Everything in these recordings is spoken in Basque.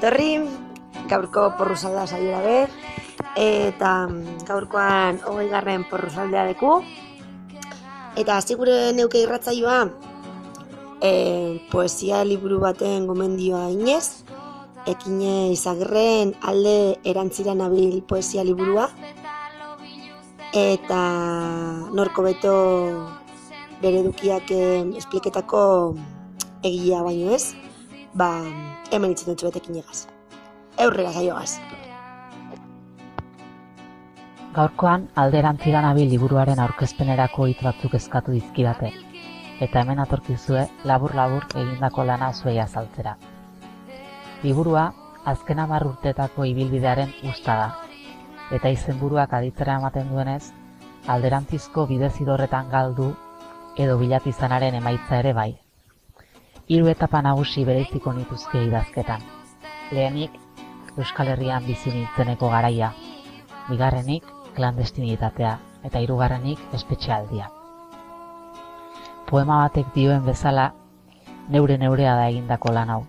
Etorri, gaurko porrusalda saiora be, eta mm, gaurkoan hogei garren porrusaldea deku. Eta hasi gure neuke irratzaioa, e, poesia liburu baten gomendioa inez, ekine izagirren alde erantzira nabil poesia liburua, eta norko beto bere edukiak eh, espliketako egia baino ez, ba, hemen itzen dut betekin egaz. Eurrera zaioaz. Gaurkoan alderantzira nabil liburuaren aurkezpenerako hitz batzuk eskatu dizkidate, eta hemen atorkizue labur-labur egindako lana zuei azaltzera. Liburua azken hamar urtetako ibilbidearen usta da, eta izenburuak aditzera ematen duenez, alderantzizko bidezidorretan galdu edo bilatizanaren emaitza ere bai. Hiru etapa nagusi bereiziko nituzke idazketan. Lehenik, Euskal Herrian bizi nintzeneko garaia. Bigarrenik, klandestinitatea, eta hirugarrenik espetxealdia. Poema batek dioen bezala, neure neurea da egindako lan hau.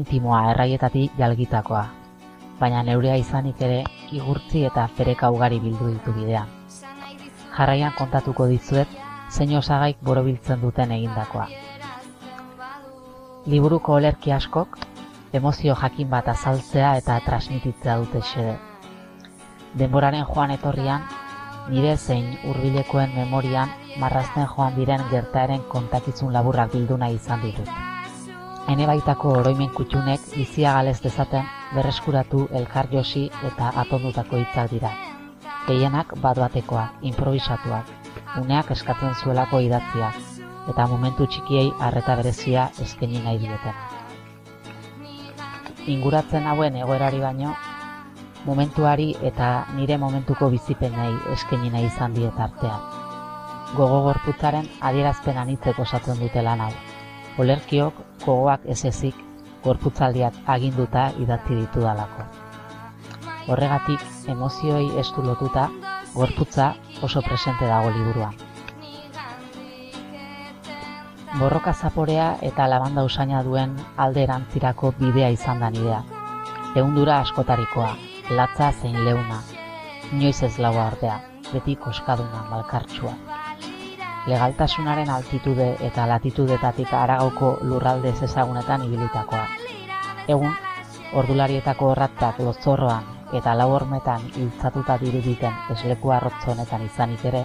Intimoa erraietatik jalgitakoa, baina neurea izanik ere igurtzi eta fereka ugari bildu ditu bidean. Jarraian kontatuko dizuet, zein osagaik borobiltzen duten egindakoa. Liburuko olerki askok, emozio jakin bat azaltzea eta transmititzea dute xede. Denboraren joan etorrian, nire zein hurbilekoen memorian marrazten joan diren gertaeren kontakizun laburrak bildu nahi izan ditut. Hene baitako oroimen kutxunek bizia galez dezaten berreskuratu elkar josi eta atondutako hitzak dira. Gehienak bat batekoak, improvisatuak, uneak eskatzen zuelako idatziak, eta momentu txikiei harreta berezia eskaini nahi dietena. Inguratzen hauen egoerari baino, momentuari eta nire momentuko bizipenei eskaini nahi izan diet artean. Gogo gorputzaren adierazpen anitzek osatzen dute lan hau. Olerkiok gogoak ez ezik gorputzaldiak aginduta idatzi ditu dalako. Horregatik, emozioei estu lotuta, gorputza oso presente dago liburuan. Borroka zaporea eta labanda usaina duen alde erantzirako bidea izan da nidea. Ehundura askotarikoa, latza zein leuna, inoiz ez laua ordea, beti koskaduna malkartsua. Legaltasunaren altitude eta latitudetatik aragauko lurralde ez ezagunetan ibilitakoa. Egun, ordularietako horratzak lozorroan eta lau hormetan diruditen esleku arrotzo honetan izanik ere,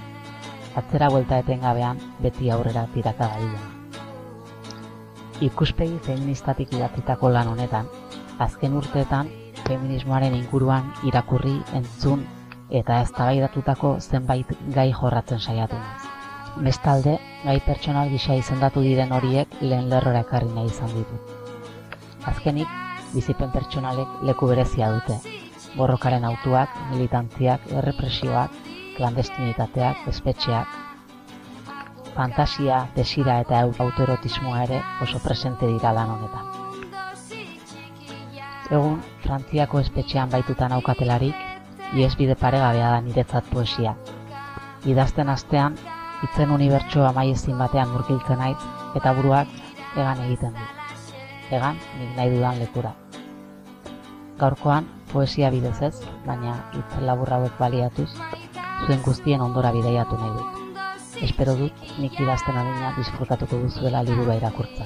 atzera buelta etengabean beti aurrera tiraka. Ikuspegi feministatik idatzitako lan honetan, azken urteetan feminismoaren inguruan irakurri, entzun eta eztabaidatutako zenbait gai jorratzen saiatu naiz. Bestalde, gai pertsonal gisa izendatu diren horiek lehen lerrora ekarri nahi izan ditut. Azkenik, bizipen pertsonalek leku berezia dute. Borrokaren autuak, militantziak, errepresioak, klandestinitateak, espetxeak, fantasia, desira eta autoerotismoa ere oso presente dira lan honetan. Egun, Frantziako espetxean baitutan aukatelarik, iesbide paregabea da niretzat poesia. Idazten astean, hitzen unibertso amaiezin batean murgiltzen naiz eta buruak egan egiten du. Egan, nik nahi dudan lekura. Gaurkoan, poesia bidez ez, baina hitz labur hauek baliatuz, zuen guztien ondora bideiatu nahi dut. Espero dut nik idazten adina disfrutatuko duzuela liburua irakurtza.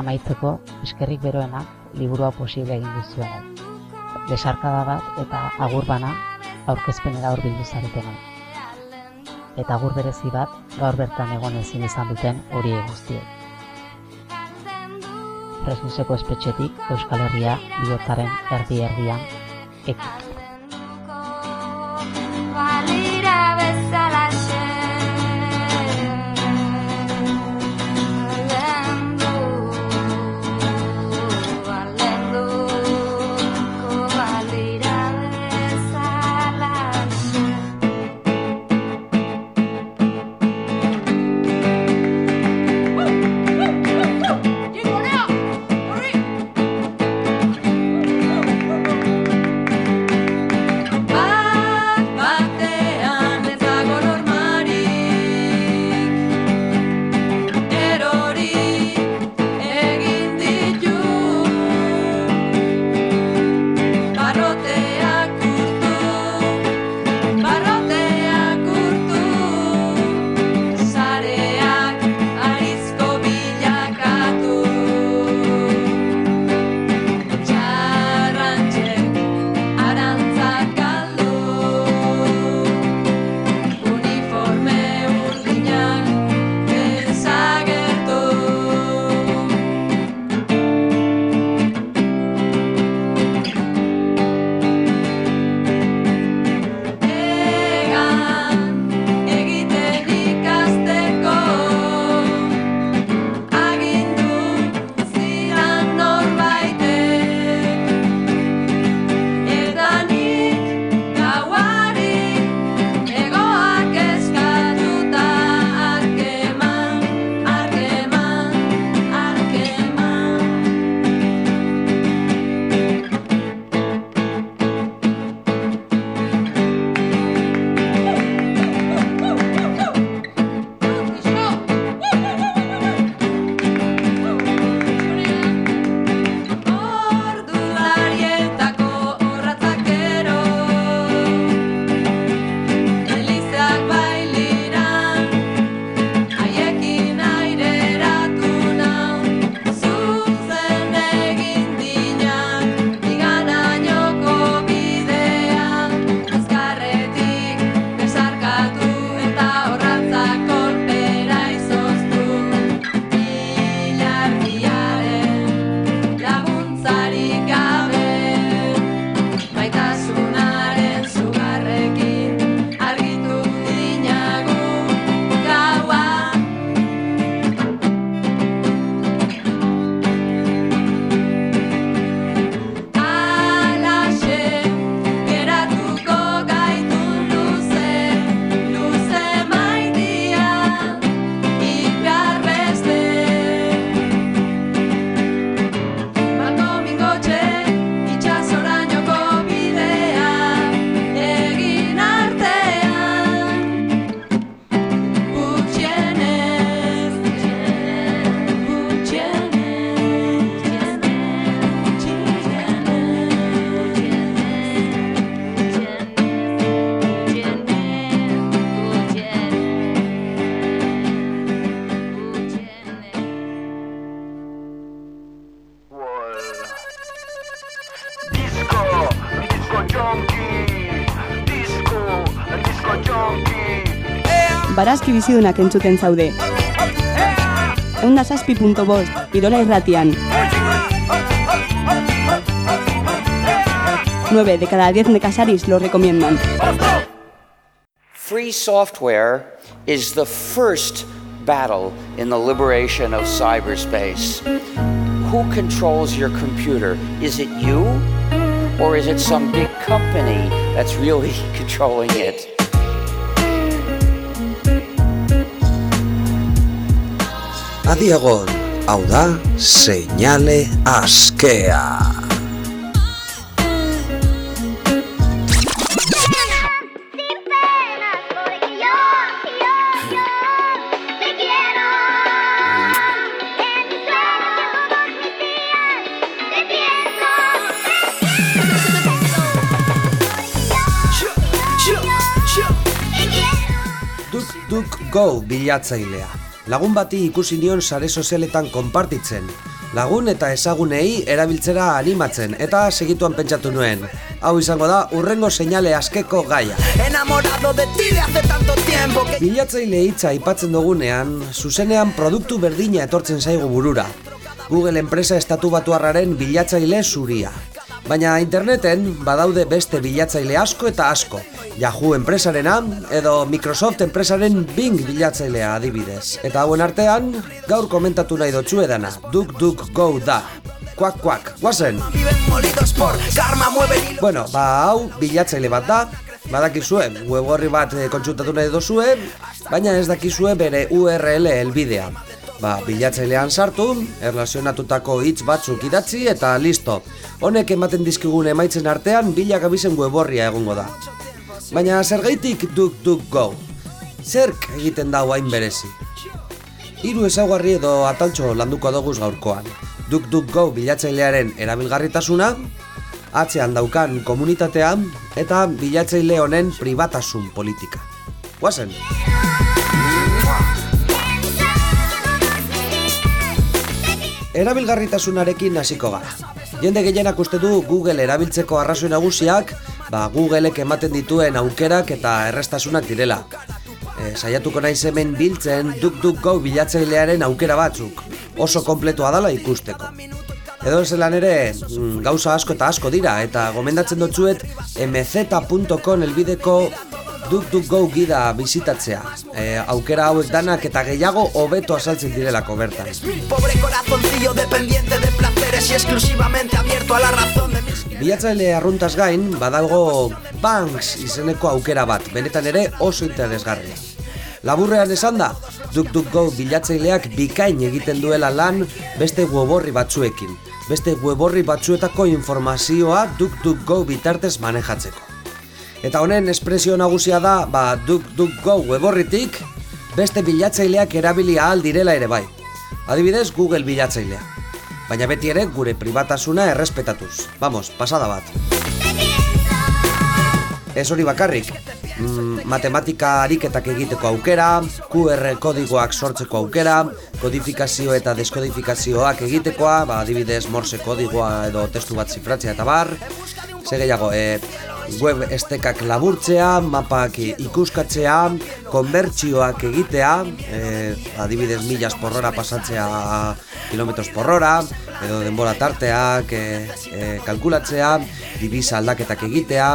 Amaitzeko, eskerrik beroenak liburua posible egin duzuenak. Besarkada bat eta agur bana aurkezpenera hor bildu zaretena. Eta gur berezi bat gaur bertan egon ezin izan duten hori guztiek. Fresniseko espetxetik Euskal Herria bihotzaren erdi-erdian ekip. Balira cabeza la Barazki bizidunak entzuten zaude. Eunda punto bost, Irola irratian. 9 de cada 10 necasaris lo recomiendan. Free software is the first battle in the liberation of cyberspace. Who controls your computer? Is it you? Or is it some big company that's really controlling it? Adiagon, hau da, seinale askea. Duk Duk Go bilatzailea. Lagun bati ikusi nion sare sozialetan konpartitzen. Lagun eta ezagunei erabiltzera animatzen eta segituan pentsatu nuen. Hau izango da urrengo seinale askeko gaia. Enamorado de ti de hace tanto tiempo que... Bilatzaile hitza aipatzen dugunean, zuzenean produktu berdina etortzen zaigu burura. Google enpresa estatu batuarraren bilatzaile zuria. Baina interneten badaude beste bilatzaile asko eta asko. Yahoo enpresarena edo Microsoft enpresaren Bing bilatzailea adibidez. Eta hauen artean, gaur komentatu nahi dotzu edana, DuckDuckGo da. Kuak, kuak, guazen! Bueno, ba hau bilatzaile bat da, badakizue, web horri bat eh, kontsultatu nahi dozue, baina ez dakizue bere URL helbidea. Ba, bilatzailean sartu, erlazionatutako hitz batzuk idatzi eta listo. Honek ematen dizkigun emaitzen artean bila gabizen web horria egongo da. Baina zergaitik duk duk go. Zerk egiten da hain berezi. Hiru ezaugarri edo ataltxo landuko doguz gaurkoan. Duk duk go bilatzailearen erabilgarritasuna, atzean daukan komunitatea eta bilatzaile honen pribatasun politika. Guazen! Erabilgarritasunarekin hasiko gara. Jende gehienak uste du Google erabiltzeko arrazoi nagusiak, ba Googleek ematen dituen aukerak eta errestasunak direla. E, saiatuko naiz hemen biltzen DuckDuckGo bilatzailearen aukera batzuk, oso kompletua dala ikusteko. Edo zelan ere, mm, gauza asko eta asko dira, eta gomendatzen dutzuet mz.com elbideko DuckDuckGo gida bizitatzea. E, aukera hauek danak eta gehiago hobeto azaltzen direlako bertan. Pobre corazoncillo dependiente de placeres y exclusivamente abierto a la razón de mis... Bilatzaile arruntaz gain, badago Banks izeneko aukera bat, benetan ere oso interesgarria. Laburrean esan da, DuckDuckGo bilatzaileak bikain egiten duela lan beste weborri batzuekin. Beste weborri batzuetako informazioa DuckDuckGo bitartez manejatzeko. Eta honen espresio nagusia da, ba, DuckDuckGo weborritik beste bilatzaileak erabili ahal direla ere bai. Adibidez, Google bilatzailea. Baina beti ere gure pribatasuna errespetatuz. Vamos, pasada bat. Ez hori bakarrik, mm, matematika ariketak egiteko aukera, QR kodigoak sortzeko aukera, kodifikazio eta deskodifikazioak egitekoa, ba, adibidez morse kodigoa edo testu bat zifratzea eta bar, ze gehiago, e, web estekak laburtzea, mapak ikuskatzea, konbertsioak egitea, e, adibidez milas porrora pasatzea kilometros porrora, edo denbora tarteak e, e, kalkulatzea, divisa aldaketak egitea,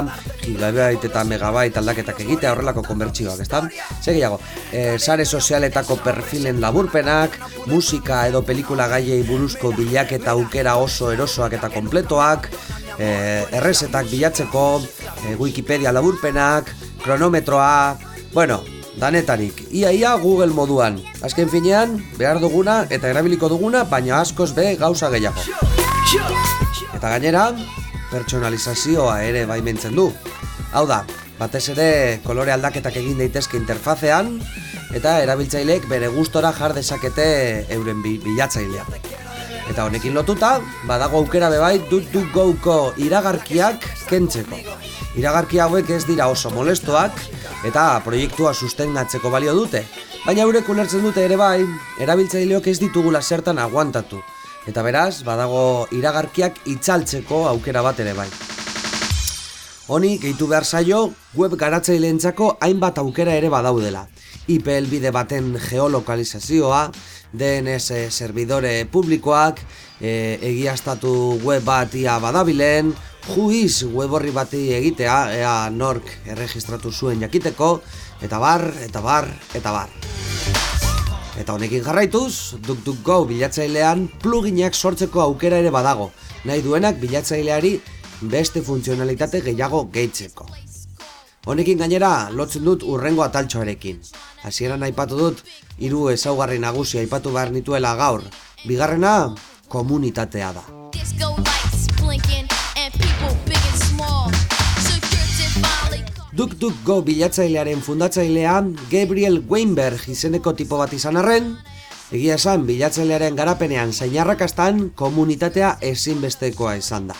gigabyte eta megabyte aldaketak egitea, horrelako konbertsioak, ezta? Ze gehiago, e, sare sozialetako perfilen laburpenak, musika edo pelikula gaiei buruzko bilaketa aukera oso erosoak eta kompletoak, e, errezetak bilatzeko, e, Wikipedia laburpenak, kronometroa, bueno, danetarik, ia ia Google moduan. Azken finean, behar duguna eta erabiliko duguna, baina askoz be gauza gehiago. Eta gainera, pertsonalizazioa ere baimentzen du. Hau da, batez ere kolore aldaketak egin daitezke interfazean, eta erabiltzaileek bere gustora jar dezakete euren bi, bilatzailea. Eta honekin lotuta, badago aukera bebai dut dut gouko iragarkiak kentzeko. Iragarki hauek ez dira oso molestoak eta proiektua sustengatzeko balio dute, baina eurek ulertzen dute ere bai, erabiltzaileok ez ditugula zertan aguantatu. Eta beraz, badago iragarkiak itzaltzeko aukera bat ere bai. Honi gehitu behar zaio web garatzaileentzako hainbat aukera ere badaudela. IP helbide baten geolokalizazioa, DNS servidore publikoak, e, egiaztatu web bat ia badabilen, juiz web horri bati egitea, ea nork erregistratu zuen jakiteko, eta bar, eta bar, eta bar. Eta honekin jarraituz, DuckDuckGo bilatzailean pluginak sortzeko aukera ere badago, nahi duenak bilatzaileari beste funtzionalitate gehiago gehitzeko. Honekin gainera lotzen dut urrengo ataltxoarekin. Hasieran aipatu dut hiru ezaugarri nagusi aipatu behar nituela gaur. Bigarrena komunitatea da. Security finally DuckDuckGo bilatzailearen fundatzailea Gabriel Weinberg izeneko tipo bat izan arren, egia esan bilatzailearen garapenean zeinarrakastan komunitatea ezinbestekoa izan da.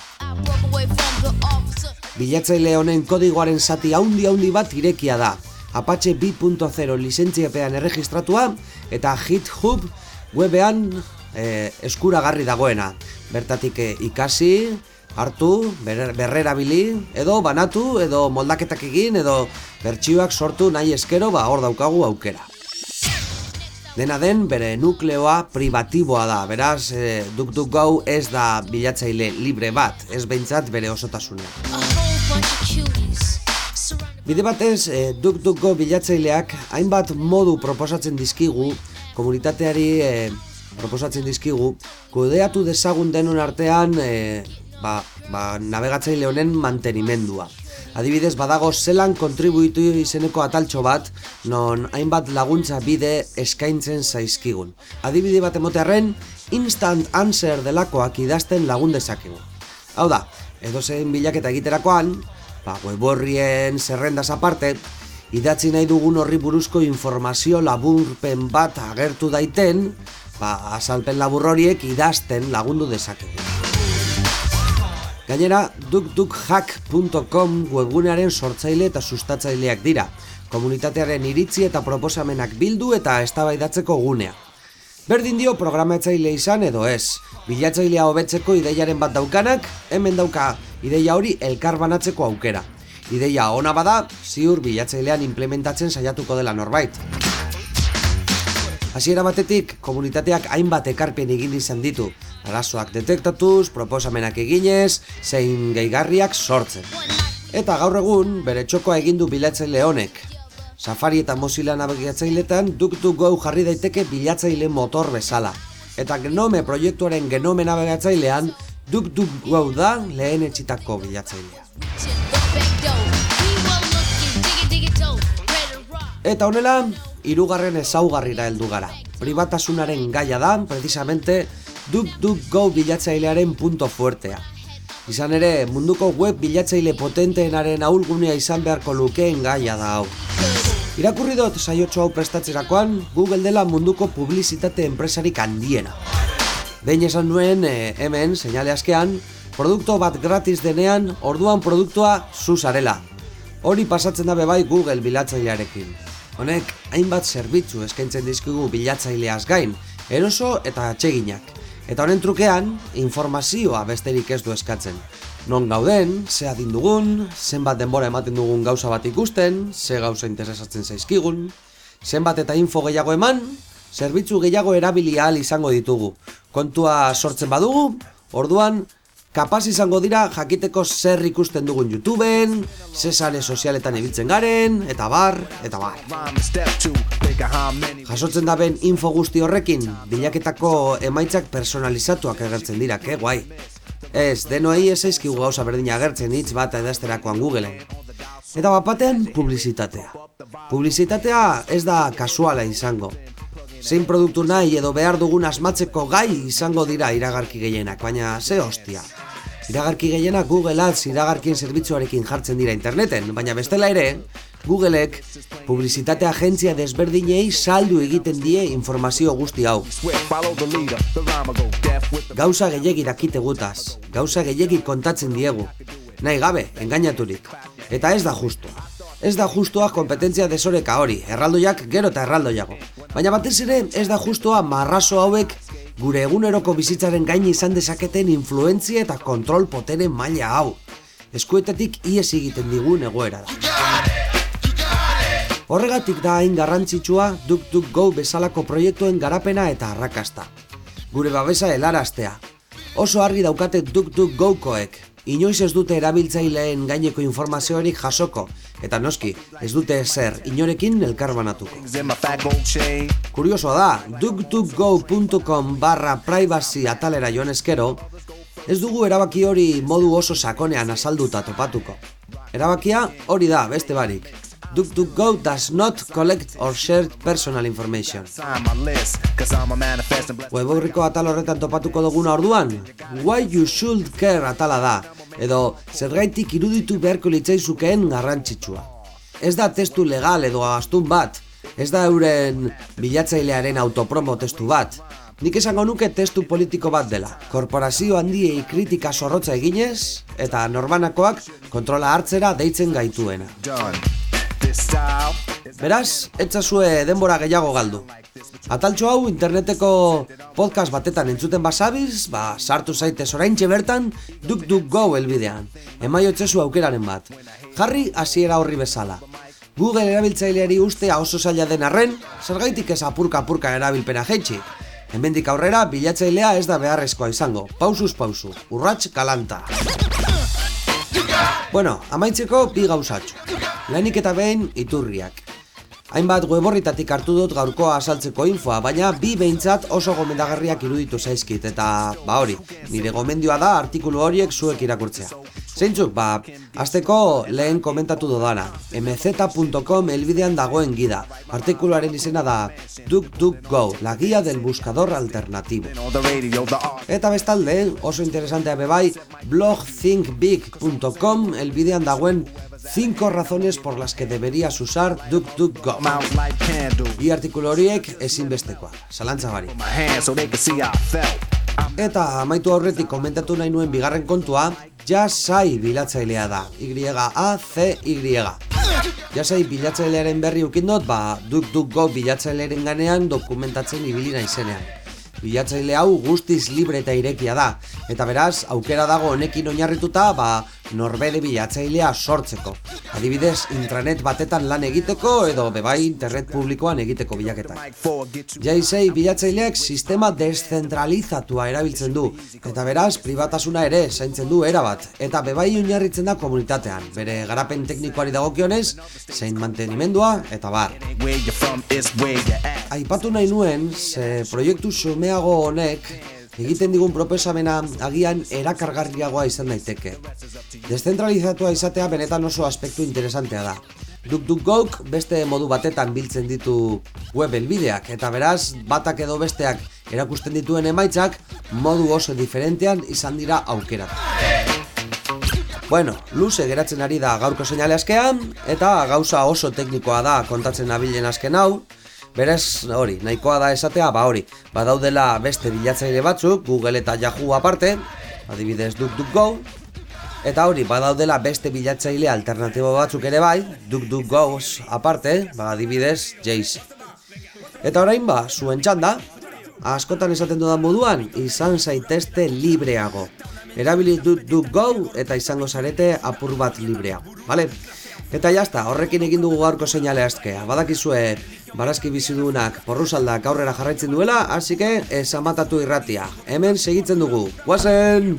Bilatzaile honen kodigoaren zati haundi haundi bat irekia da. Apache 2.0 lizentziapean erregistratua eta GitHub webean e, eskuragarri dagoena. Bertatik e, ikasi, hartu, ber, berrerabili, edo banatu, edo moldaketak egin, edo bertsioak sortu nahi eskero, ba hor daukagu aukera. Dena den, bere nukleoa privatiboa da, beraz, e, DuckDuckGo ez da bilatzaile libre bat, ez behintzat bere osotasunean. Bide batez, e, DuckDuckGo bilatzaileak hainbat modu proposatzen dizkigu, komunitateari e, proposatzen dizkigu, kudeatu dezagun denon artean e, ba, ba, navegatzaile honen mantenimendua. Adibidez, badago zelan kontribuitu izeneko ataltxo bat, non hainbat laguntza bide eskaintzen zaizkigun. Adibide bat emotearren, instant answer delakoak idazten lagun dezakegu. Hau da, edozein bilaketa egiterakoan, ba, web horrien zerrendaz aparte, idatzi nahi dugun horri buruzko informazio laburpen bat agertu daiten, ba, azalpen labur horiek idazten lagundu dezakegu. Gainera, dukdukhack.com webgunearen sortzaile eta sustatzaileak dira, komunitatearen iritzi eta proposamenak bildu eta eztabaidatzeko gunea. Berdin dio programatzaile izan edo ez, bilatzailea hobetzeko ideiaren bat daukanak, hemen dauka ideia hori elkar banatzeko aukera. Ideia ona bada, ziur bilatzailean implementatzen saiatuko dela norbait. Hasiera batetik, komunitateak hainbat ekarpen egin izan ditu, arazoak detektatuz, proposamenak eginez, zein gehigarriak sortzen. Eta gaur egun, bere txokoa egin du bilatzaile honek. Safari eta Mozilla nabigatzailetan DuckDuckGo jarri daiteke bilatzaile motor bezala. Eta Genome proiektuaren Genome nabigatzailean DuckDuckGo da lehen etxitako bilatzailea. Eta honela, hirugarren ezaugarrira heldu gara. Pribatasunaren gaia da, precisamente, DuckDuckGo bilatzailearen punto fuertea. Izan ere, munduko web bilatzaile potenteenaren ahulgunea izan beharko lukeen gaia da hau. Irakurri dut saiotxo hau prestatzerakoan, Google dela munduko publizitate enpresarik handiena. Behin esan nuen, e, hemen, seinale askean, produkto bat gratis denean, orduan produktua zuzarela. Hori pasatzen da bai Google bilatzailearekin. Honek, hainbat zerbitzu eskaintzen dizkigu bilatzaileaz gain, eroso eta atseginak. Eta honen trukean, informazioa besterik ez du eskatzen. Non gauden, ze adin dugun, zenbat denbora ematen dugun gauza bat ikusten, ze gauza interesatzen zaizkigun, zenbat eta info gehiago eman, zerbitzu gehiago erabili ahal izango ditugu. Kontua sortzen badugu, orduan, kapaz izango dira jakiteko zer ikusten dugun YouTubeen, ze sare sozialetan ibiltzen garen, eta bar, eta bar. Jasotzen da ben info guzti horrekin, bilaketako emaitzak personalizatuak agertzen dira, ke guai. Ez, denoei ez aizkigu gauza berdina agertzen hitz bat edazterakoan Googleen. Eta bat batean, publizitatea. Publizitatea ez da kasuala izango. Zein produktu nahi edo behar dugun asmatzeko gai izango dira iragarki gehienak, baina ze hostia. Iragarki gehienak Google Ads iragarkien zerbitzuarekin jartzen dira interneten, baina bestela ere, Googleek publizitate agentzia desberdinei saldu egiten die informazio guzti hau. Gauza gehiegi dakite gutaz, gauza gehiegi kontatzen diegu. Nahi gabe, engainaturik. Eta ez da justua. Ez da justua kompetentzia desoreka hori, erraldoiak gero eta erraldoiago. Baina batez ere ez da justua marraso hauek gure eguneroko bizitzaren gain izan dezaketen influentzia eta kontrol potere maila hau. Eskuetetik ies egiten digun egoera da. Horregatik da hain garrantzitsua DuckDuckGo bezalako proiektuen garapena eta arrakasta. Gure babesa helaraztea. Oso argi daukate DuckDuckGokoek. Inoiz ez dute erabiltzaileen gaineko informaziorik jasoko, eta noski, ez dute ezer inorekin elkarbanatuko. Kuriosoa da, duckduckgo.com barra privacy atalera joan eskero, ez dugu erabaki hori modu oso sakonean azalduta topatuko. Erabakia hori da, beste barik. DuckDuckGo does not collect or share personal information. Web horriko atal horretan topatuko duguna orduan, why you should care atala da, edo zergaitik iruditu beharko litzaizukeen garrantzitsua. Ez da testu legal edo astun bat, ez da euren bilatzailearen autopromo testu bat, Nik esango nuke testu politiko bat dela. Korporazio handiei kritika zorrotza eginez, eta norbanakoak kontrola hartzera deitzen gaituena. Beraz, etzazue denbora gehiago galdu. Ataltxo hau interneteko podcast batetan entzuten basabiz, ba, sartu zaitez oraintxe bertan DuckDuckGo elbidean. Emaio etxezu aukeraren bat. Jarri hasiera horri bezala. Google erabiltzaileari ustea oso zaila den arren, zergaitik ez apurka-apurka erabilpena jeitxi. Hemendik aurrera, bilatzailea ez da beharrezkoa izango. Pausuz pausu, urrats kalanta. Bueno, amaitzeko bi gauzatxo. Lehenik eta behin iturriak. Hainbat weborritatik hartu dut gaurkoa asaltzeko infoa, baina bi behintzat oso gomendagarriak iruditu zaizkit, eta ba hori, nire gomendioa da artikulu horiek zuek irakurtzea. Zeintzuk, ba, azteko lehen komentatu dodana, mz.com elbidean dagoen gida. Artikuluaren izena da DuckDuckGo, la guía del buscador alternativo. Eta bestalde, oso interesantea bebai, blogthinkbig.com elbidean dagoen 5 razones por las que deberías usar DuckDuckGo. Bi artikulu horiek ezinbestekoa, zalantza bari. Eta amaitu aurretik komentatu nahi nuen bigarren kontua, Jasai bilatzailea da, Y-A-C-Y. Jasai bilatzailearen berri ukindot, ba, DuckDuckGo bilatzailearen ganean dokumentatzen ibili naizenean. Bilatzaile hau guztiz libre eta irekia da, eta beraz, aukera dago honekin oinarrituta, ba, norbere bilatzailea sortzeko. Adibidez, intranet batetan lan egiteko edo bebai internet publikoan egiteko bilaketak. Jaisei bilatzaileak sistema deszentralizatua erabiltzen du, eta beraz, pribatasuna ere zaintzen du erabat, eta bebai oinarritzen da komunitatean, bere garapen teknikoari dagokionez, zein mantenimendua, eta bar. Aipatu nahi nuen, ze proiektu sumeago honek, egiten digun proposamena agian erakargarriagoa izan daiteke. Deszentralizatua izatea benetan oso aspektu interesantea da. DuckDuckGook beste modu batetan biltzen ditu web helbideak eta beraz batak edo besteak erakusten dituen emaitzak modu oso diferentean izan dira aukera. Bueno, luze geratzen ari da gaurko seinale askean eta gauza oso teknikoa da kontatzen nabilen azken hau, Berez, hori, nahikoa da esatea, ba hori, badaudela beste bilatzaile batzuk, Google eta Yahoo aparte, adibidez DuckDuckGo, eta hori, badaudela beste bilatzaile alternatibo batzuk ere bai, DuckDuckGo's aparte, ba adibidez Jace. Eta orain ba, zuen txanda, askotan esaten dudan moduan, izan zaitezte libreago. Erabili DuckDuckGo eta izango zarete apur bat libreago, bale? Eta jazta, horrekin egin dugu gaurko seinale azkea. Badakizue, barazki bizidunak porrusaldak aurrera jarraitzen duela, hasi que esamatatu irratia. Hemen segitzen dugu. Guazen!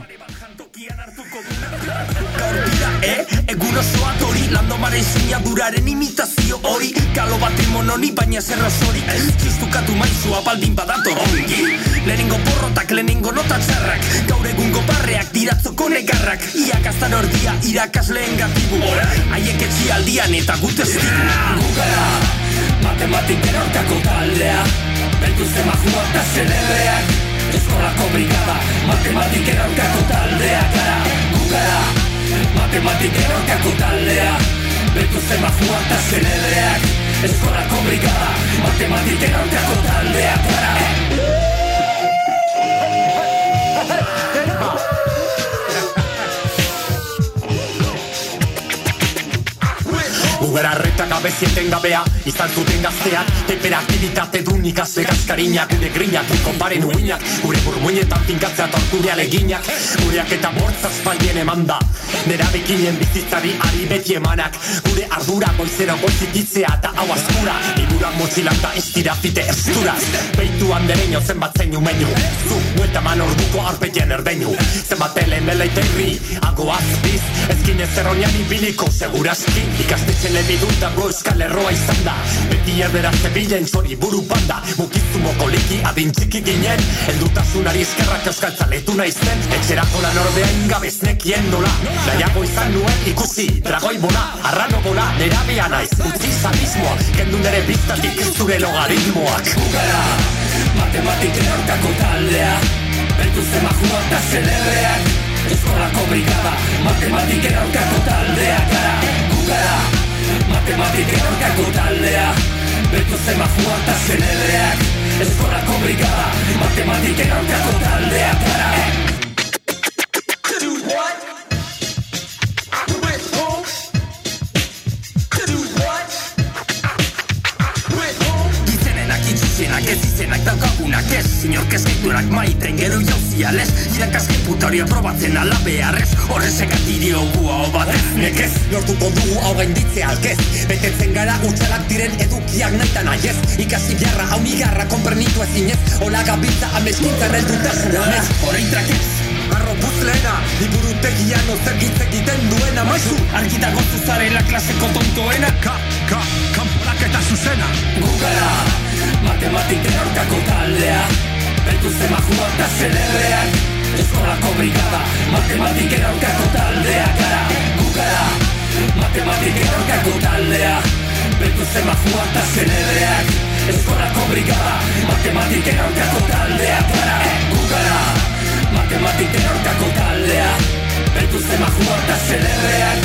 Eh, egun osoak hori Landomaren sinaduraren imitazio hori Kalo bat mononi baina zer osori Txistukatu maizua baldin badator ongi Lehenengo porrotak, lehenengo nota txarrak Gaur egungo barreak diratzoko negarrak Iak aztan ordia irakasleen gatibu Haiek etxialdian eta gut estigu Gugara, matematikera orkako taldea. Beltuzte majua eta zerebreak. Eskolako brigada, matematikera orkako taldea. Gara Gugara, matematikera orkako taldea. Beltuzte majua eta zerebreak. Eskolako brigada, matematikera orkako taldea. Gara Ugara arreta gabe zieten gabea Izan zuten gazteak Temperaktivitate dun ikasle gaskarinak Gure grinak, konparen uinak Gure burmuinetan finkatzea torture aleginak Gureak eta bortzaz baien emanda Nera bekinen bizitzari ari beti emanak. Gure ardura goizero goizititzea eta hau askura. Iburan motxilan da ez dira fite esturaz Beituan dereño zenbat zeinu menu Zu, buelta man orduko arpeien erdeinu. Zenbat elemele iterri Ago azpiz, ezkin ez erroian ibiliko Seguraski, ikastetxen lebidun dago euskal erroa izan da. Beti erdera zebilen zori buru banda Mukizu mokoliki adin txiki ginen. Eldutasunari eskerrak euskal zaletu naizten. Etxerako lan ordea ingabez nekien nola Nahiago izan nuen ikusi dragoi bona Arrano bola nerabea naiz. Utzi sadismoa Kendu nere biztatik zure logaritmoak. Gugara Matematiken aurkako taldea. Beltuzte majua eta zelebreak. Eskolako brigada Matematiken aurkako taldea gara. Gugara Matemáticas no taldea acotaldea, zema vez tú seas brigada fuerte sin taldea react, es por la cobriga, matemáticas Daukagunak ez, inork eskaiturak maiten gero jauzialez. Irakazke putaria probatzen ala beharrez Horrezek atirio gua obatez Nekez, lortuko dugu hau gainditze alkez. Betetzen gara utxalak diren edukiak naita nahiez. Ikasi biharra, hau migarra, konpernitu ezinez. Ola gabiltza ameskintza reldutasuna Nez, horrein trakez Arro puzlena, liburutegian ozer hitz egiten duena Maizu, argitako zuzarela klaseko tontoena. Ka, ka, kanporak eta zuzena. Gugara, matematiken aurkako taldea. Betu zema juata zelebreak Eskolako brigada, matematiken aurkako taldea. Gara, gugara, matematiken aurkako taldea. Betu zema juata zelebreak Eskolako brigada, matematiken aurkako taldea. Gara, gugara, matematiken aurkako taldea. Betu zema juata zelebreak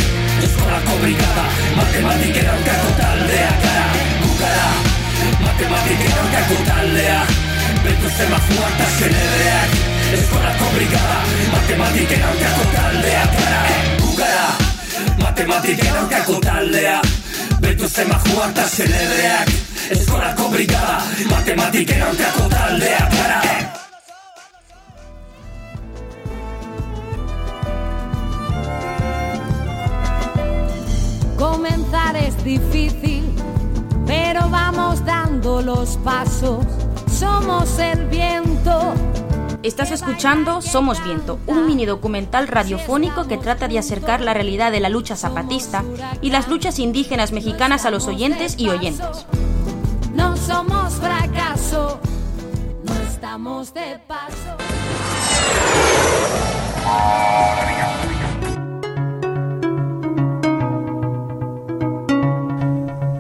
Eskolako brigada, matematiken aurkako taldea. Gara, gugara, matematiken aurkako taldea Betu zema juata zelebreak Eskolako brigada, matematiken aurkako taldea Gara, gugara, matematiken aurkako taldea Betu zema juata zelebreak Eskolako brigada, matematiken aurkako taldea Gara, Comenzar es difícil, pero vamos dando los pasos. Somos el viento. Estás escuchando Somos Viento, un mini documental radiofónico que trata de acercar la realidad de la lucha zapatista y las luchas indígenas mexicanas a los oyentes y oyentes. No somos fracaso, no estamos de paso.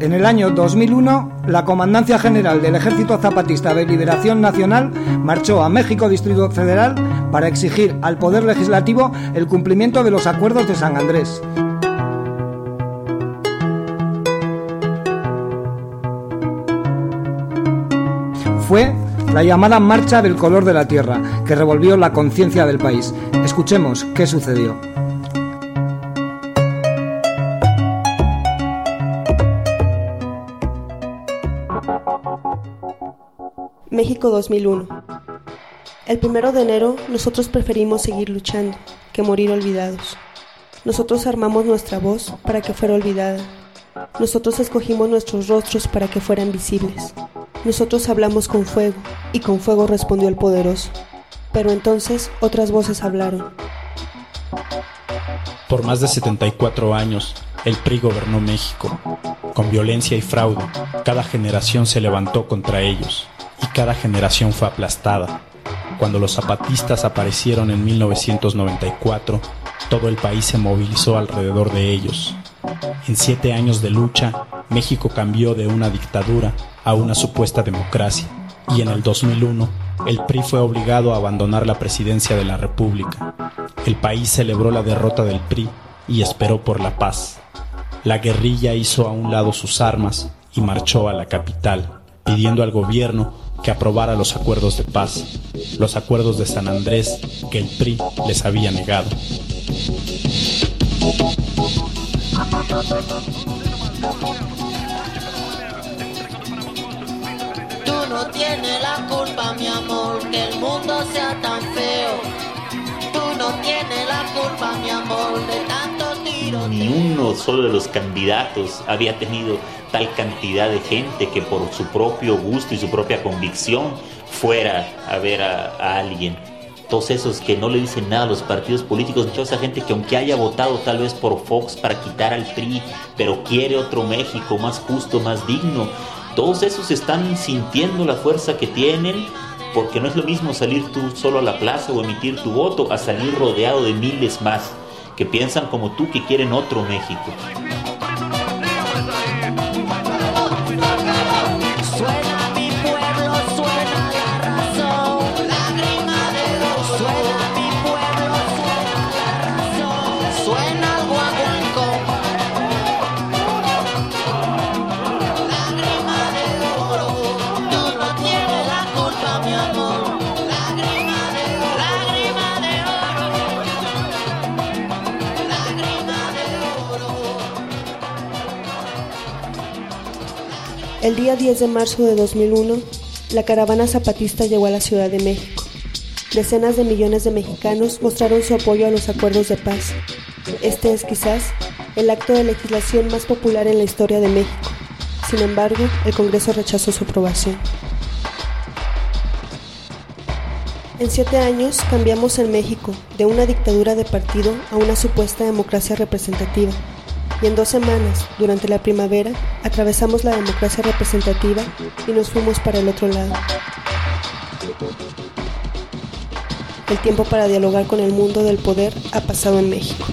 En el año 2001, la Comandancia General del Ejército Zapatista de Liberación Nacional marchó a México Distrito Federal para exigir al Poder Legislativo el cumplimiento de los acuerdos de San Andrés. Fue la llamada Marcha del Color de la Tierra, que revolvió la conciencia del país. Escuchemos qué sucedió. México 2001. El primero de enero nosotros preferimos seguir luchando que morir olvidados. Nosotros armamos nuestra voz para que fuera olvidada. Nosotros escogimos nuestros rostros para que fueran visibles. Nosotros hablamos con fuego y con fuego respondió el poderoso. Pero entonces otras voces hablaron. Por más de 74 años, el PRI gobernó México. Con violencia y fraude, cada generación se levantó contra ellos y cada generación fue aplastada. Cuando los zapatistas aparecieron en 1994, todo el país se movilizó alrededor de ellos. En siete años de lucha, México cambió de una dictadura a una supuesta democracia y en el 2001 el PRI fue obligado a abandonar la presidencia de la República. El país celebró la derrota del PRI y esperó por la paz. La guerrilla hizo a un lado sus armas y marchó a la capital, pidiendo al gobierno que aprobara los acuerdos de paz, los acuerdos de San Andrés que el PRI les había negado. Tú no tienes la culpa, mi amor, que el mundo sea tan feo. Tú no tienes la culpa, mi amor, de tanto. Ni uno solo de los candidatos había tenido tal cantidad de gente que por su propio gusto y su propia convicción fuera a ver a, alguien. Todos esos que no le dicen nada a los partidos políticos, toda esa gente que aunque haya votado tal vez por Fox para quitar al PRI, pero quiere otro México más justo, más digno, todos esos están sintiendo la fuerza que tienen, porque no es lo mismo salir tú solo a la plaza o emitir tu voto a salir rodeado de miles más que piensan como tú que quieren otro México. El día 10 de marzo de 2001, la caravana zapatista llegó a la Ciudad de México. Decenas de millones de mexicanos mostraron su apoyo a los acuerdos de paz. Este es quizás el acto de legislación más popular en la historia de México. Sin embargo, el Congreso rechazó su aprobación. En siete años cambiamos en México de una dictadura de partido a una supuesta democracia representativa. Y en dos semanas, durante la primavera, atravesamos la democracia representativa y nos fuimos para el otro lado. El tiempo para dialogar con el mundo del poder ha pasado en México.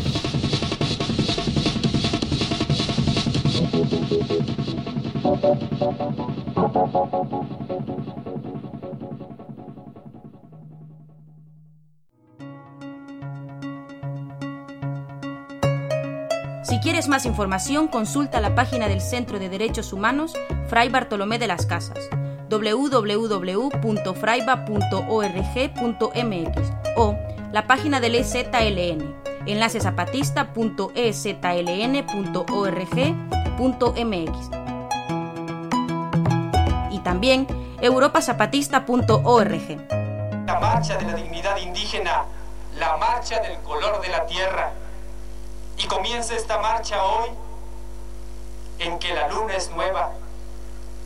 Si quieres más información, consulta la página del Centro de Derechos Humanos Fray Bartolomé de las Casas www.fraiba.org.mx o la página del EZLN enlacezapatista.ezln.org.mx y también europazapatista.org. La marcha de la dignidad indígena, la marcha del color de la tierra. Y comienza esta marcha hoy en que la luna es nueva,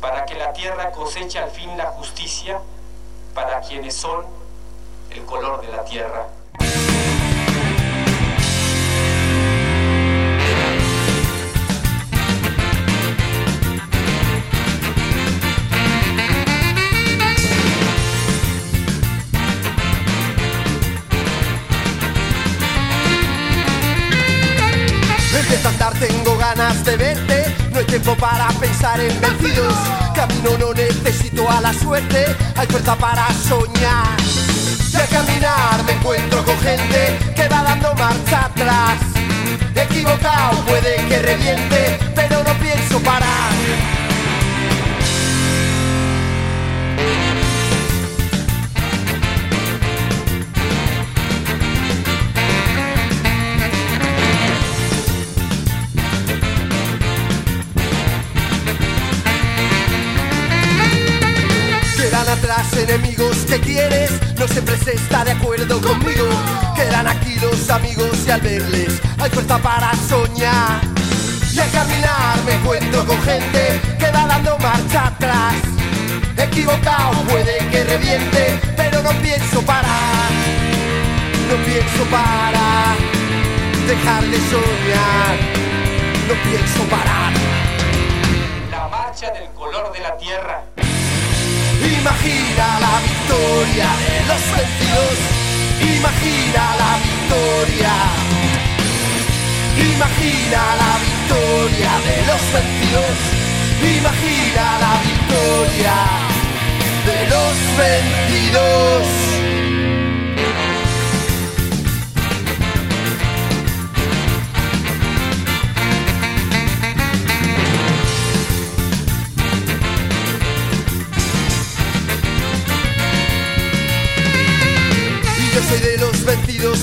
para que la tierra coseche al fin la justicia para quienes son el color de la tierra. Tiempo para pensar en vencidos. Camino no necesito a la suerte, hay fuerza para soñar. Y al caminar me encuentro con gente que va dando marcha atrás. Equivocado puede que reviente, pero no pienso parar. Atrás enemigos que quieres, no siempre se está de acuerdo conmigo. Quedan aquí los amigos y al verles hay fuerza para soñar. Y al caminar me encuentro con gente que va dando marcha atrás. Equivocado puede que reviente, pero no pienso parar. No pienso parar, dejar de soñar. No pienso parar. La marcha del color de la tierra. Imagina la victoria de los vencidos. Imagina la victoria. Imagina la victoria de los vencidos. Imagina la victoria de los vencidos.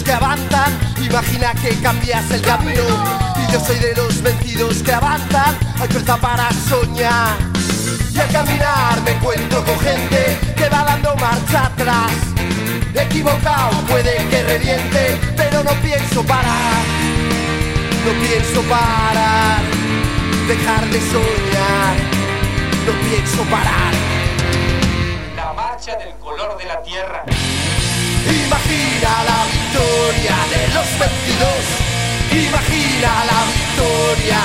Que avanzan. Imagina que cambias el camino. Y yo soy de los vencidos que avanzan. Hay fuerza para soñar. Y al caminar me encuentro con gente que va dando marcha atrás. Equivocado puede que reviente, pero no pienso parar. No pienso parar. Dejar de soñar. No pienso parar. La marcha del color de la tierra. Imagina la victoria de los vencidos. Imagina la victoria.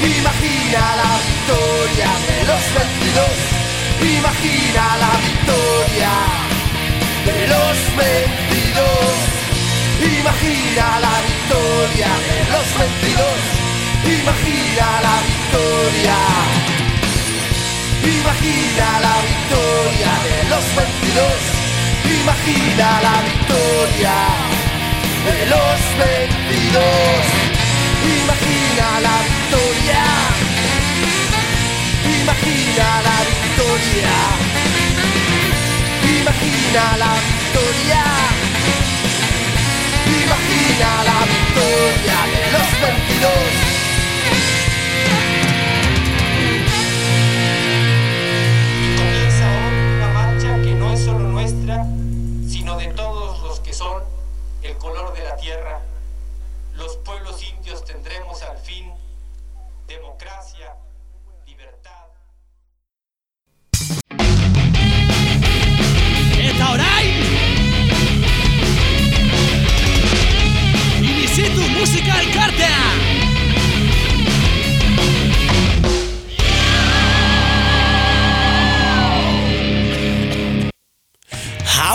Imagina la victoria de los vencidos. Imagina la victoria de los vencidos. Imagina la victoria de los vencidos. Imagina la victoria. Imagina la victoria de los vencidos. Imagina la victoria de los vencidos. Imagina la victoria. Imagina la victoria. Imagina la victoria. Imagina la victoria de los vencidos. los pueblos indios tendremos al fin democracia, libertad. Eta orain! Inizitu musika elkartea!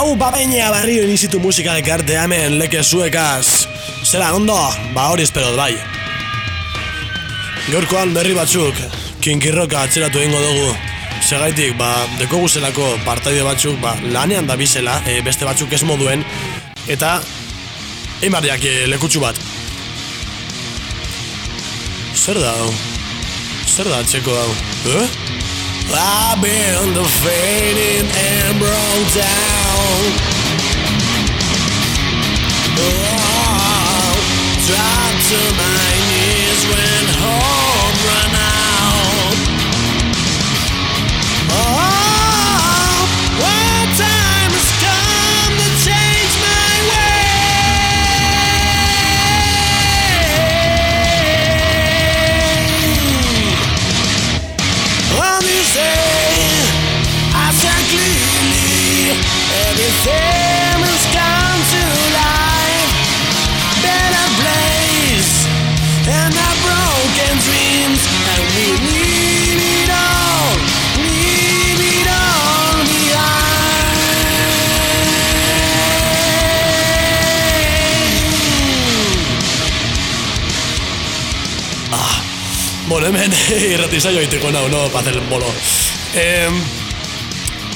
Hau babainea barrio inizitu musika ekarte hemen leke zuekaz. Zera, ondo? Ba hori espero bai. Gaurkoan berri batzuk, kinkirroka atzeratu egingo dugu. Segaitik, ba, deko guzelako partaide batzuk, ba, lanean da bizela, e, beste batzuk ez moduen, eta egin barriak e, lekutsu bat. Zer da hau? Zer da txeko hau? Eh? I've been the defeated and broke down. Oh, dropped to my irrati saio egiteko nau, no, pa hacer el bolo. Eh,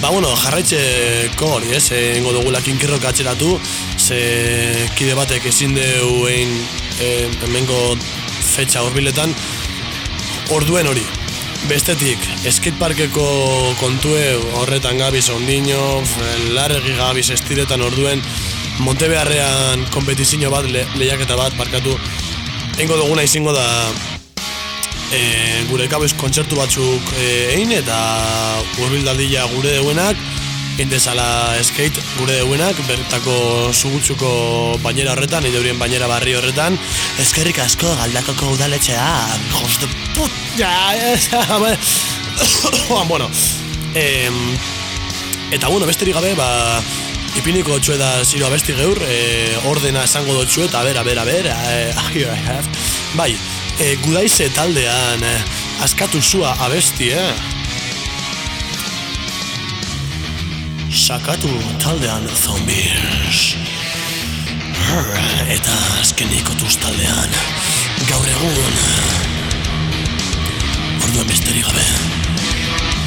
ba, bueno, jarraitzeko hori, ez, egingo dugula kinkirroka atxeratu, ze kide batek ezin deu egin eh, hemengo fetxa horbiletan, orduen hori. Bestetik, skateparkeko kontue horretan gabiz ondino, larregi gabiz estiretan orduen, Montebeharrean kompetizio bat, le, lehiaketa bat, parkatu, Eingo duguna izango da e, gure kabez kontzertu batzuk e, egin eta urbildadila gure deuenak indezala skate gure deuenak bertako zugutzuko bainera horretan nire horien bainera barri horretan eskerrik asko galdakoko udaletxea de put ja, bueno em, eta bueno besterik gabe ba Ipiniko txue da ziro abesti geur, e, ordena esango dotxue eta ber, a ber, a ber, e, here I have. Bai, e, gudaize taldean, e, askatu zua abesti, eh? Sakatu taldean zombies. Eta azkeniko tuz taldean, gaur egun. Orduen besterik gabe.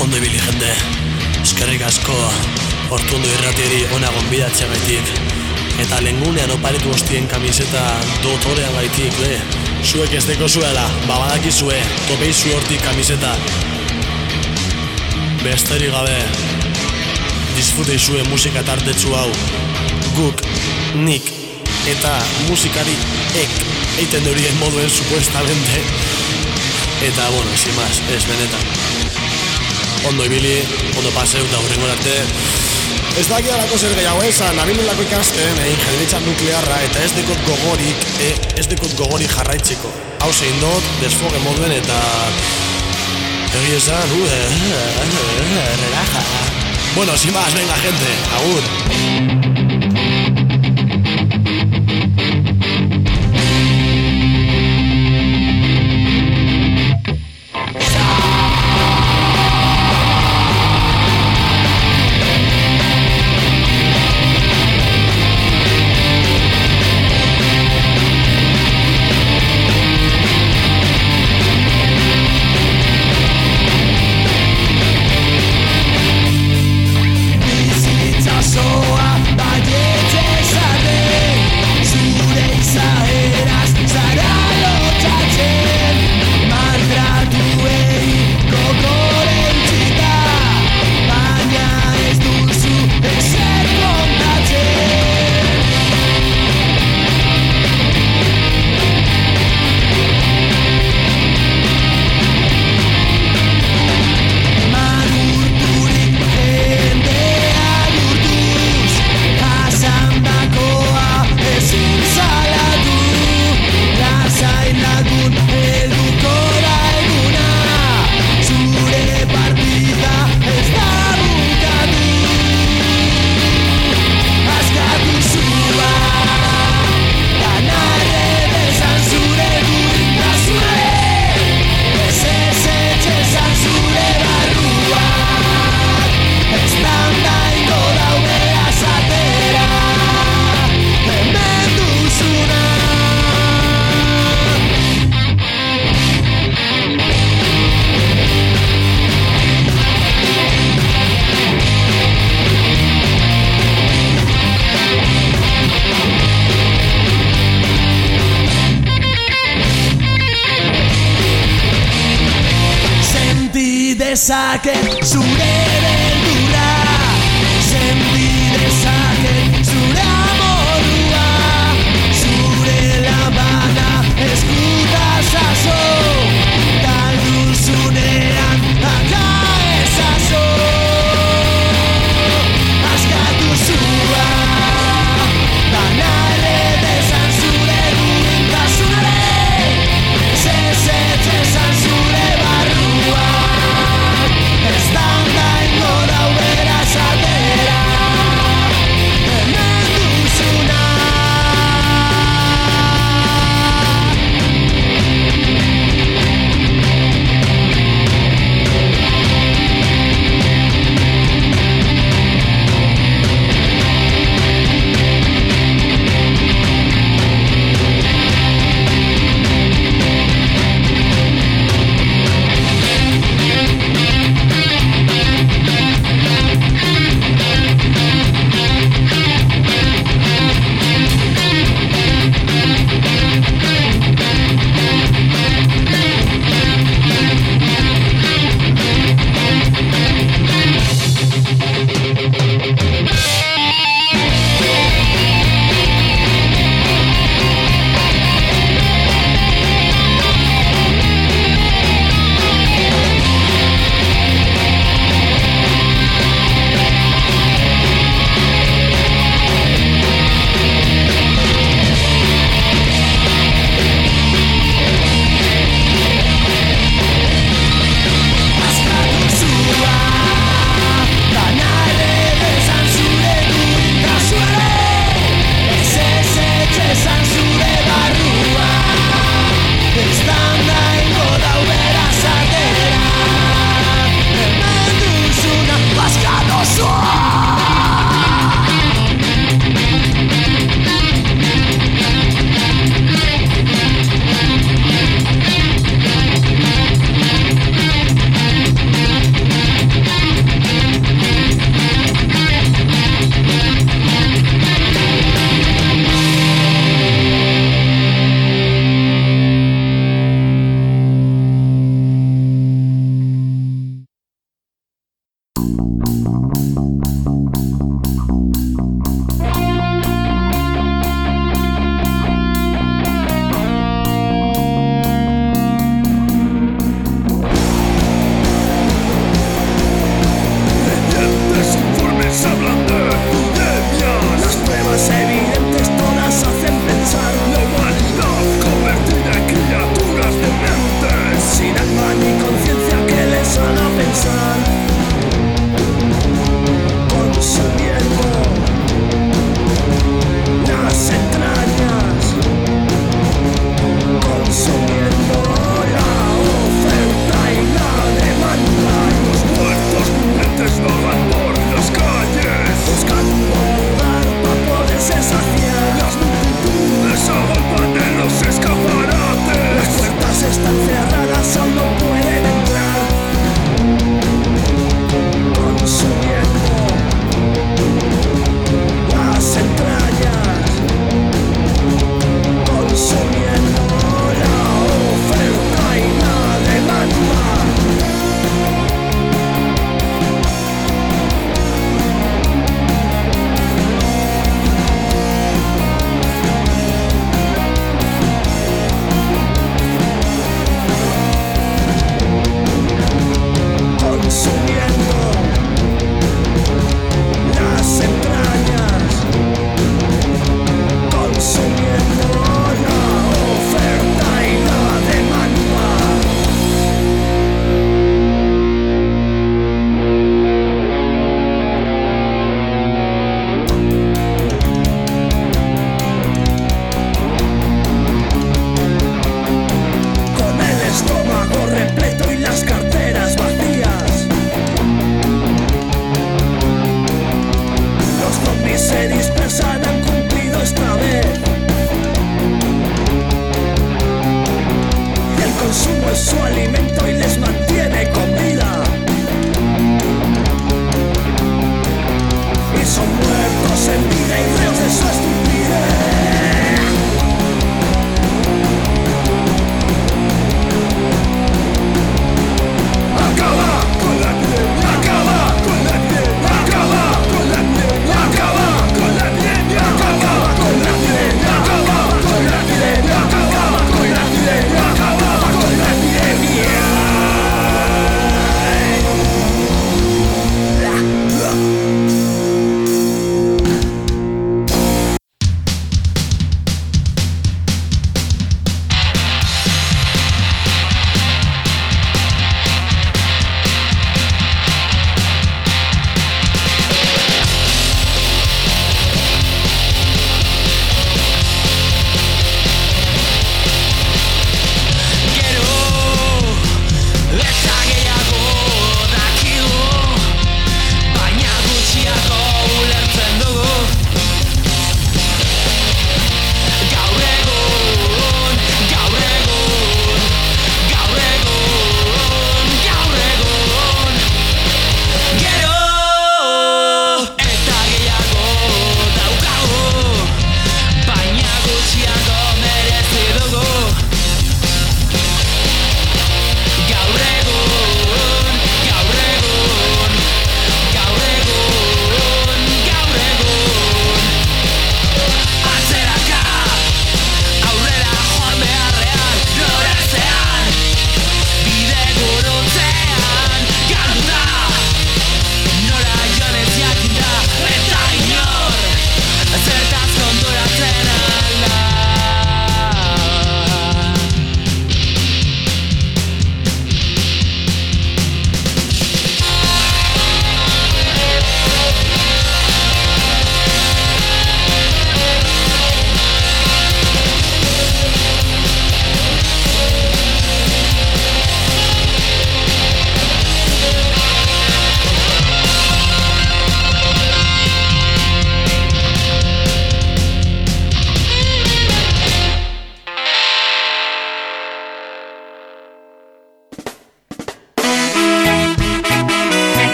Ondo ibili jende, eskerrik asko, hortundu irratieri ona gonbidatzea gaitik. Eta lengunean oparetu hostien kamiseta dotorean gaitik, le. Zuek ez deko zuela, babadakizue, topeizu hortik kamiseta. Besterik gabe, disfruteizue musika tartetsu hau. Guk, nik, eta musikari ek, eiten deurien moduen supuestamente. Eta, bueno, sin más, ez benetan. Ondo ibili, ondo paseu eta hurrengo arte. Ez da alako zer gehiago esan, nabilelako ikasten, eh, ingenieritza nuklearra, eta ez dekot gogorik, eh, ez dekot gogorik jarraitzeko. Hau zein dut, desfoge moduen eta... Egi esan, uh, eh, eh, relaja. Bueno, sin más, venga, gente, agur.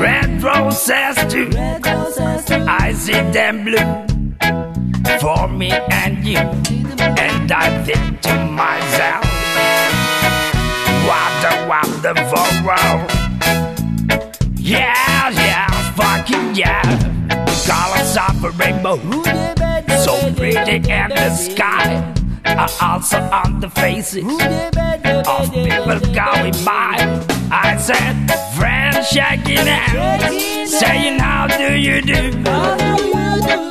Red roses too. I see them blue for me and you. And I think to myself, what a wonderful world. Yeah, yeah, fucking yeah. The Colors of a rainbow, so pretty in the sky. Are also on the faces of people going by. I said, friends shaking hands, saying, How do you do?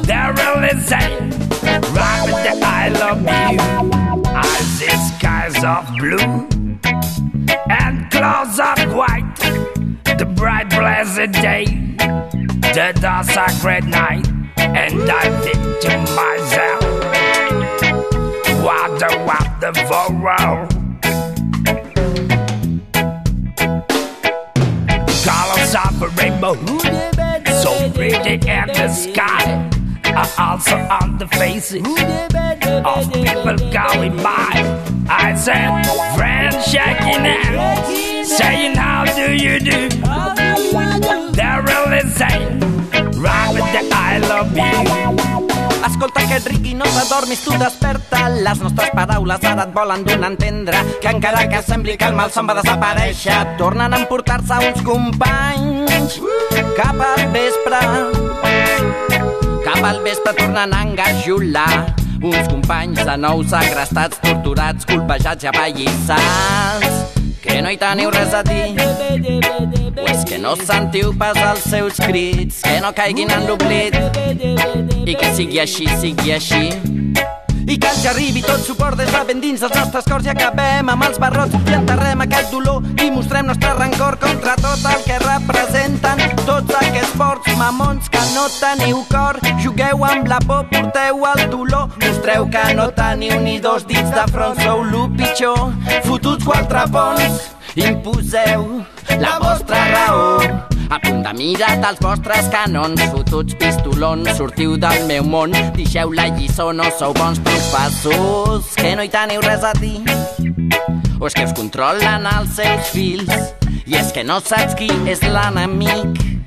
They're really saying, Right with the I love you. I see skies of blue and clouds of white. The bright, blessed day, the dark, sacred night, and I think to myself, what a wonderful world. Colors of a rainbow, so pretty in the sky, are also on the faces of people going by. I said, friends shaking hands, saying, How do you do? They're really saying, Right with the I love you. Escolta aquest Ricky, no t'adormis, tu desperta. Les nostres paraules ara et volen donar a entendre que encara que sembli que el mal se'n va desaparèixer, tornen a emportar-se uns companys cap al vespre. Cap al vespre tornen a engajolar uns companys de nou segrestats, torturats, colpejats i apallissats. Que no hi teniu res a dir és que no sentiu pas els seus crits Que no caiguin en l'oblit. I que sigui així, sigui així. I que ens arribi tot suport des de ben dins dels nostres cors i acabem amb els barrots i enterrem aquest dolor i mostrem nostre rancor contra tot el que representen tots aquests ports mamons que no teniu cor. Jugueu amb la por, porteu el dolor mostreu que no teniu ni dos dits de front sou lo pitjor. Fotuts quatre ponts imposeu la vostra raó Apunta-mira't els vostres canons, fotuts pistolons, sortiu del meu món, deixeu la lliçó, no sou bons professors, que no hi teniu res a dir. O és que us controlen els seus fills, i és que no saps qui és l'enemic.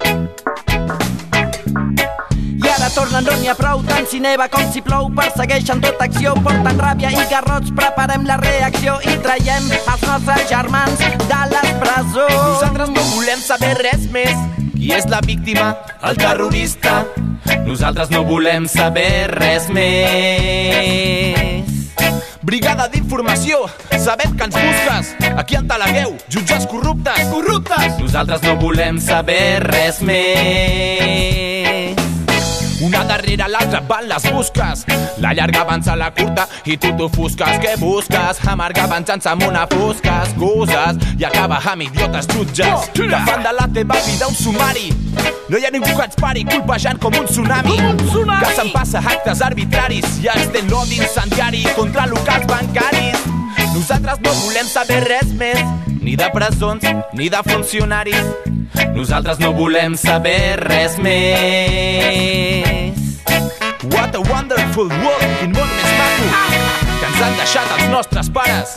Ara tornen on n'hi ha prou, tant si neva com si plou, persegueixen tota acció, porten ràbia i garrots, preparem la reacció i traiem els nostres germans de les presons. Nosaltres no volem saber res més. Qui és la víctima? El terrorista. Nosaltres no volem saber res més. Brigada d'informació, sabem que ens busques. Aquí en Talagueu, jutges corruptes. Corruptes! Nosaltres no volem saber res més. Una darrere l'altra van les busques La llarga avança la curta i tu t'ofusques Què busques? Amarga venjança amb una fosca Excuses. I acaba amb idiotes jutges. Que fan de la teva vida un sumari No hi ha ningú que ens pari colpejant com un tsunami, com un tsunami. Que se'n passa actes arbitraris i estén l'odi incendiari contra locals bancaris. Nosaltres no volem saber res més Ni de presons, ni de funcionaris nosaltres no volem saber res més. What a wonderful world, quin món més maco, que ens han deixat els nostres pares.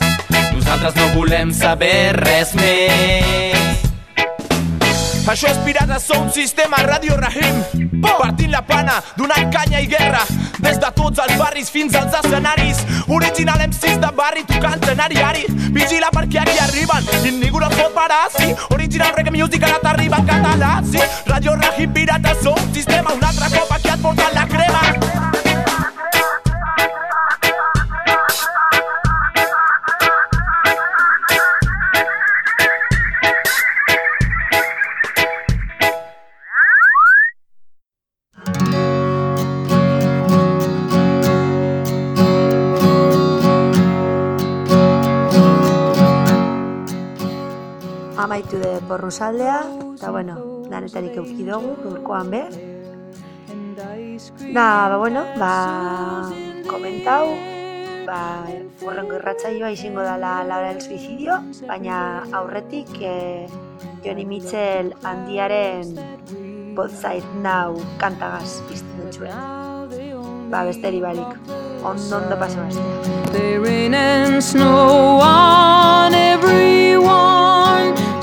Nosaltres no volem saber res més. Això és Pirates, un sistema Radio Rahim. Partint la pana, donant canya i guerra. Des de tots els barris fins als escenaris. Original MCs de barri tocant cenariari Vigila perquè aquí arriben i ningú no pot parar sí. Original reggae music ara t'arriba en català sí. Radio Rahim Pirates, un sistema. Un altre cop aquí et porten la crema de porrusaldea, eta bueno, danetarik euki dugu, gaurkoan be. Da, ba, bueno, ba, komentau, ba, urrengo irratzaioa izango dela la hora del suicidio, baina aurretik eh, Joni Mitchell handiaren Both Now kantagaz izten dutxuen. Ba, besteri balik, ondo ondo paso. They rain snow on everyone.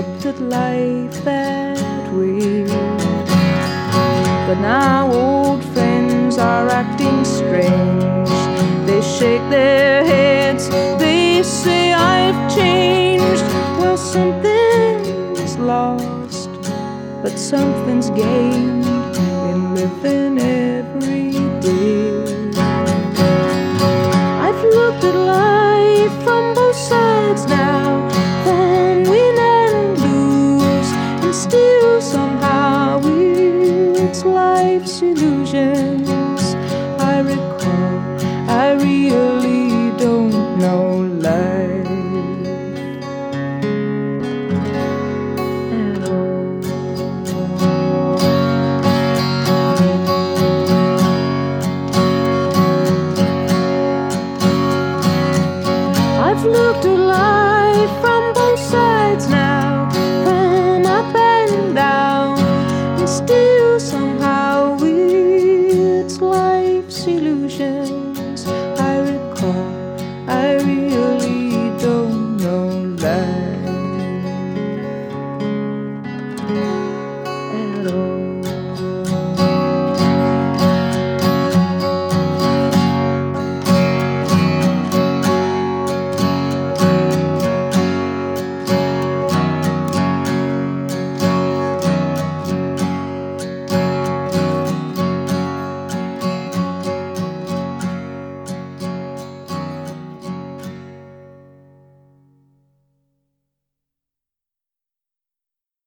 looked at life that way. But now old friends are acting strange. They shake their heads, they say, I've changed. Well, something's lost, but something's gained in living every